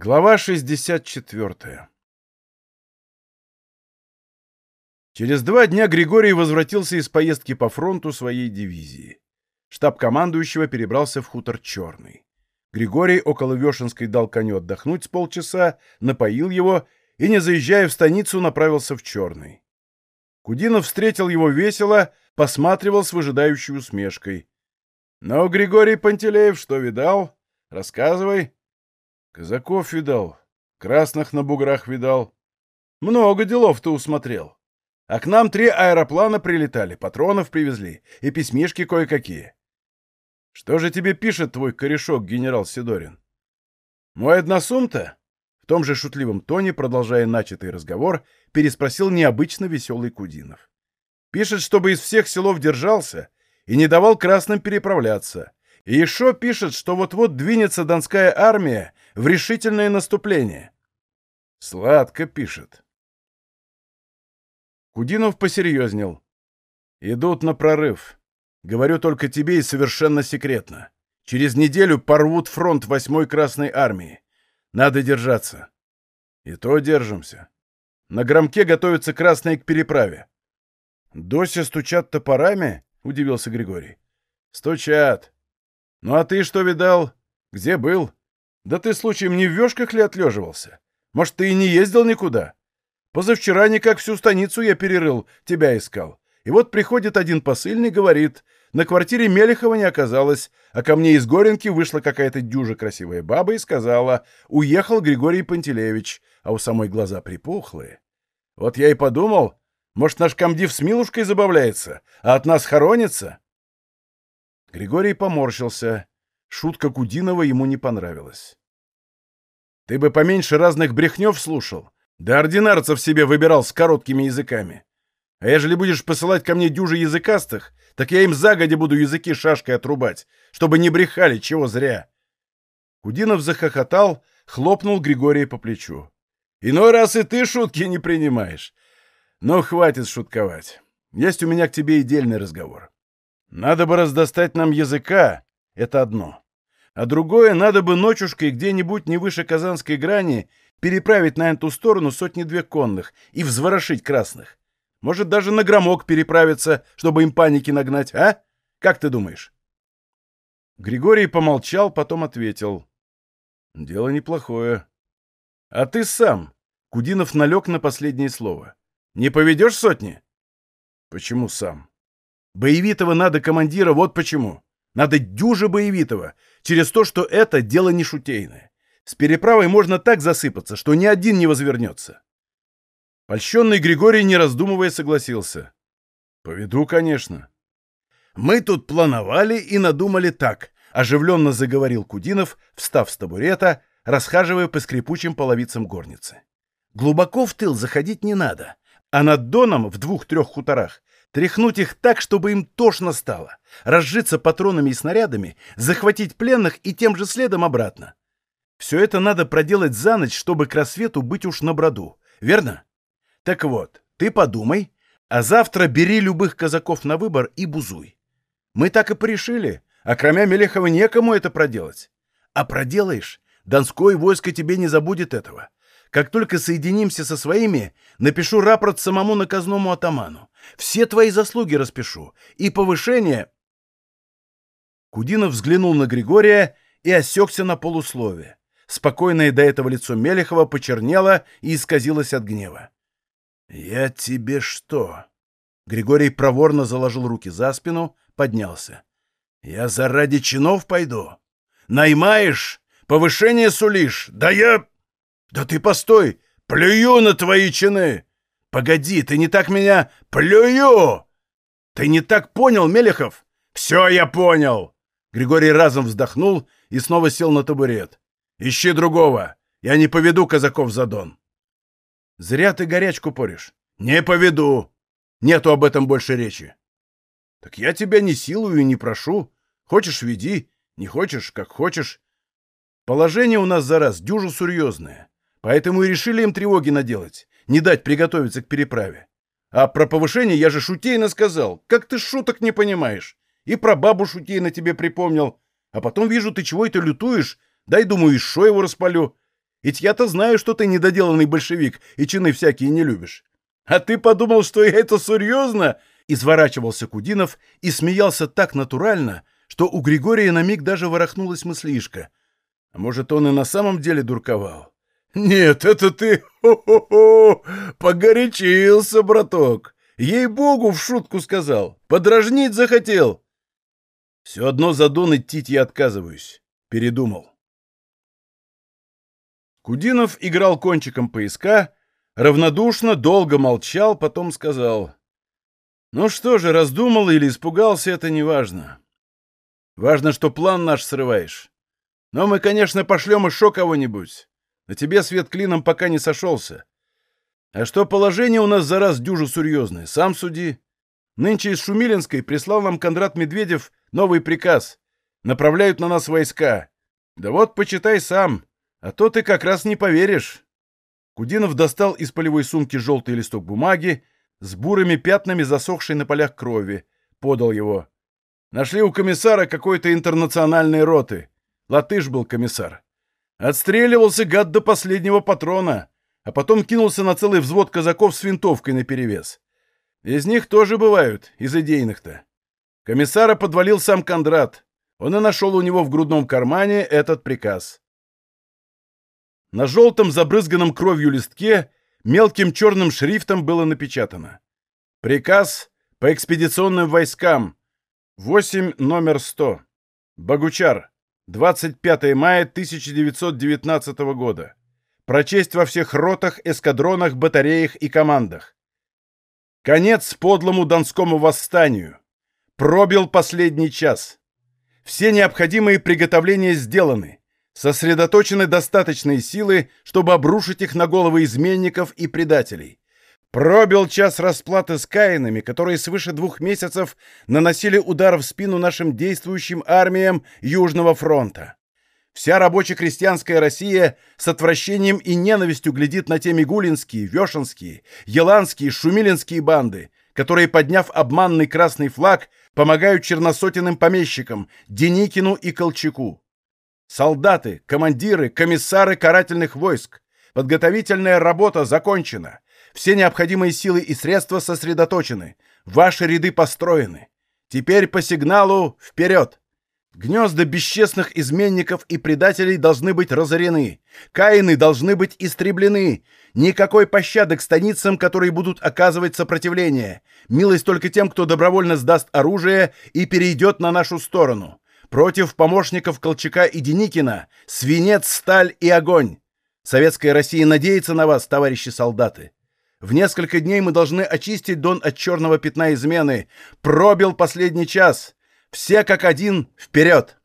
Глава 64 Через два дня Григорий возвратился из поездки по фронту своей дивизии. Штаб командующего перебрался в хутор Черный. Григорий около Вешенской дал коню отдохнуть с полчаса, напоил его и, не заезжая в станицу, направился в Черный. Кудинов встретил его весело, посматривал с выжидающей усмешкой. — Ну, Григорий Пантелеев, что видал? Рассказывай. — Казаков видал, красных на буграх видал. Много делов ты усмотрел. А к нам три аэроплана прилетали, патронов привезли и письмишки кое-какие. Что же тебе пишет твой корешок, генерал Сидорин? Мой односум-то? В том же шутливом тоне, продолжая начатый разговор, переспросил необычно веселый Кудинов. Пишет, чтобы из всех селов держался и не давал красным переправляться. И еще пишет, что вот-вот двинется Донская армия в решительное наступление. Сладко пишет. Кудинов посерьезнел. «Идут на прорыв. Говорю только тебе и совершенно секретно. Через неделю порвут фронт восьмой Красной Армии. Надо держаться. И то держимся. На громке готовятся красные к переправе. «Дося стучат топорами?» — удивился Григорий. «Стучат. Ну а ты что видал? Где был? Да ты случаем не в вешках ли отлеживался? Может, ты и не ездил никуда?» Позавчера никак всю станицу я перерыл, тебя искал. И вот приходит один посыльный, говорит, на квартире Мелехова не оказалось, а ко мне из Горенки вышла какая-то дюжа красивая баба и сказала, уехал Григорий Пантелеевич, а у самой глаза припухлые. Вот я и подумал, может, наш комдив с Милушкой забавляется, а от нас хоронится? Григорий поморщился. Шутка Кудинова ему не понравилась. «Ты бы поменьше разных брехнев слушал. Да ординарцев себе выбирал с короткими языками. А ежели будешь посылать ко мне дюжи языкастых, так я им загоди буду языки шашкой отрубать, чтобы не брехали, чего зря. Кудинов захохотал, хлопнул Григория по плечу. Иной раз и ты шутки не принимаешь. Но хватит шутковать. Есть у меня к тебе и дельный разговор. Надо бы раздостать нам языка, это одно. А другое, надо бы ночушкой где-нибудь не выше казанской грани переправить на эту сторону сотни-две конных и взворошить красных. Может, даже на громок переправиться, чтобы им паники нагнать, а? Как ты думаешь?» Григорий помолчал, потом ответил. «Дело неплохое. А ты сам?» Кудинов налег на последнее слово. «Не поведешь сотни?» «Почему сам?» «Боевитого надо командира, вот почему. Надо дюже боевитого, через то, что это дело не шутейное. С переправой можно так засыпаться, что ни один не возвернется. Польщенный Григорий, не раздумывая, согласился. «Поведу, конечно». «Мы тут плановали и надумали так», — оживленно заговорил Кудинов, встав с табурета, расхаживая по скрипучим половицам горницы. «Глубоко в тыл заходить не надо, а над Доном в двух-трех хуторах тряхнуть их так, чтобы им тошно стало, разжиться патронами и снарядами, захватить пленных и тем же следом обратно. Все это надо проделать за ночь, чтобы к рассвету быть уж на броду, верно? Так вот, ты подумай, а завтра бери любых казаков на выбор и бузуй. Мы так и порешили, а кроме Мелехова некому это проделать. А проделаешь, Донское войско тебе не забудет этого. Как только соединимся со своими, напишу рапорт самому наказному атаману. Все твои заслуги распишу. И повышение...» Кудинов взглянул на Григория и осекся на полуслове. Спокойное до этого лицо Мелехова почернело и исказилось от гнева. «Я тебе что?» Григорий проворно заложил руки за спину, поднялся. «Я заради чинов пойду? Наймаешь? Повышение сулишь? Да я...» «Да ты постой! Плюю на твои чины! Погоди, ты не так меня... Плюю! Ты не так понял, Мелехов? Все я понял!» Григорий разом вздохнул и снова сел на табурет. Ищи другого. Я не поведу казаков за Дон. Зря ты горячку поришь. Не поведу. Нету об этом больше речи. Так я тебя не силую и не прошу. Хочешь — веди, не хочешь — как хочешь. Положение у нас за раз дюжу серьезное. Поэтому и решили им тревоги наделать, не дать приготовиться к переправе. А про повышение я же шутейно сказал. Как ты шуток не понимаешь? И про бабу шутейно тебе припомнил. А потом вижу, ты чего это лютуешь Дай, думаю, еще его распалю. Ведь я-то знаю, что ты недоделанный большевик и чины всякие не любишь. А ты подумал, что я это серьезно?» Изворачивался Кудинов и смеялся так натурально, что у Григория на миг даже ворохнулась мыслишка. А может, он и на самом деле дурковал? «Нет, это ты... Хо-хо-хо! Погорячился, браток! Ей-богу, в шутку сказал! Подражнить захотел!» «Все одно за Дон идти я отказываюсь. Передумал». Кудинов играл кончиком поиска, равнодушно, долго молчал, потом сказал. «Ну что же, раздумал или испугался, это не важно. Что план наш срываешь. Но мы, конечно, пошлем еще кого-нибудь. На тебе свет клином пока не сошелся. А что положение у нас за раз дюжу серьезное, сам суди. Нынче из Шумилинской прислал нам Кондрат Медведев новый приказ. Направляют на нас войска. Да вот, почитай сам. А то ты как раз не поверишь. Кудинов достал из полевой сумки желтый листок бумаги с бурыми пятнами засохшей на полях крови. Подал его. Нашли у комиссара какой-то интернациональной роты. Латыш был комиссар. Отстреливался гад до последнего патрона, а потом кинулся на целый взвод казаков с винтовкой наперевес. Из них тоже бывают, из идейных-то. Комиссара подвалил сам Кондрат. Он и нашел у него в грудном кармане этот приказ. На желтом, забрызганном кровью листке мелким черным шрифтом было напечатано. Приказ по экспедиционным войскам. 8 номер 100. Богучар. 25 мая 1919 года. Прочесть во всех ротах, эскадронах, батареях и командах. Конец подлому донскому восстанию. Пробил последний час. Все необходимые приготовления сделаны сосредоточены достаточные силы, чтобы обрушить их на головы изменников и предателей. Пробил час расплаты с каинами, которые свыше двух месяцев наносили удар в спину нашим действующим армиям Южного фронта. Вся рабоче-крестьянская Россия с отвращением и ненавистью глядит на те мигулинские, вешенские, еланские, шумилинские банды, которые, подняв обманный красный флаг, помогают черносотенным помещикам Деникину и Колчаку. Солдаты, командиры, комиссары карательных войск. Подготовительная работа закончена. Все необходимые силы и средства сосредоточены. Ваши ряды построены. Теперь по сигналу вперед! Гнезда бесчестных изменников и предателей должны быть разорены. Каины должны быть истреблены. Никакой пощады к станицам, которые будут оказывать сопротивление. Милость только тем, кто добровольно сдаст оружие и перейдет на нашу сторону. Против помощников Колчака и Деникина свинец, сталь и огонь. Советская Россия надеется на вас, товарищи солдаты. В несколько дней мы должны очистить Дон от черного пятна измены. Пробил последний час. Все как один вперед!